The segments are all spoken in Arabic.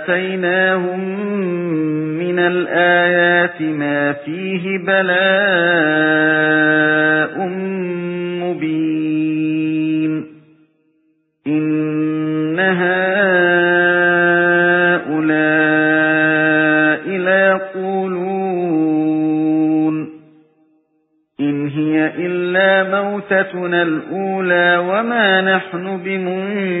وَآتَيْنَاهُمْ مِنَ الْآيَاتِ مَا فِيهِ بَلَاءٌ مُبِينٌ إِنَّ هَؤُلَاءِ لَيَقُولُونَ إِنْ هِيَ إِلَّا مَوْتَتُنَا الْأُولَى وَمَا نَحْنُ بِمُنشَرِينَ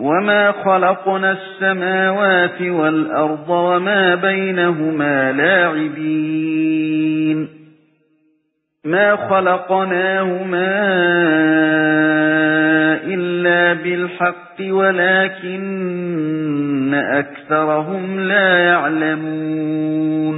وَمَا خَلَقْنَا السَّمَاوَاتِ وَالْأَرْضَ وَمَا بَيْنَهُمَا لَاعِبِينَ مَا خَلَقْنَاهُمَا إِلَّا بِالْحَقِّ وَلَكِنَّ أَكْثَرَهُمْ لَا يَعْلَمُونَ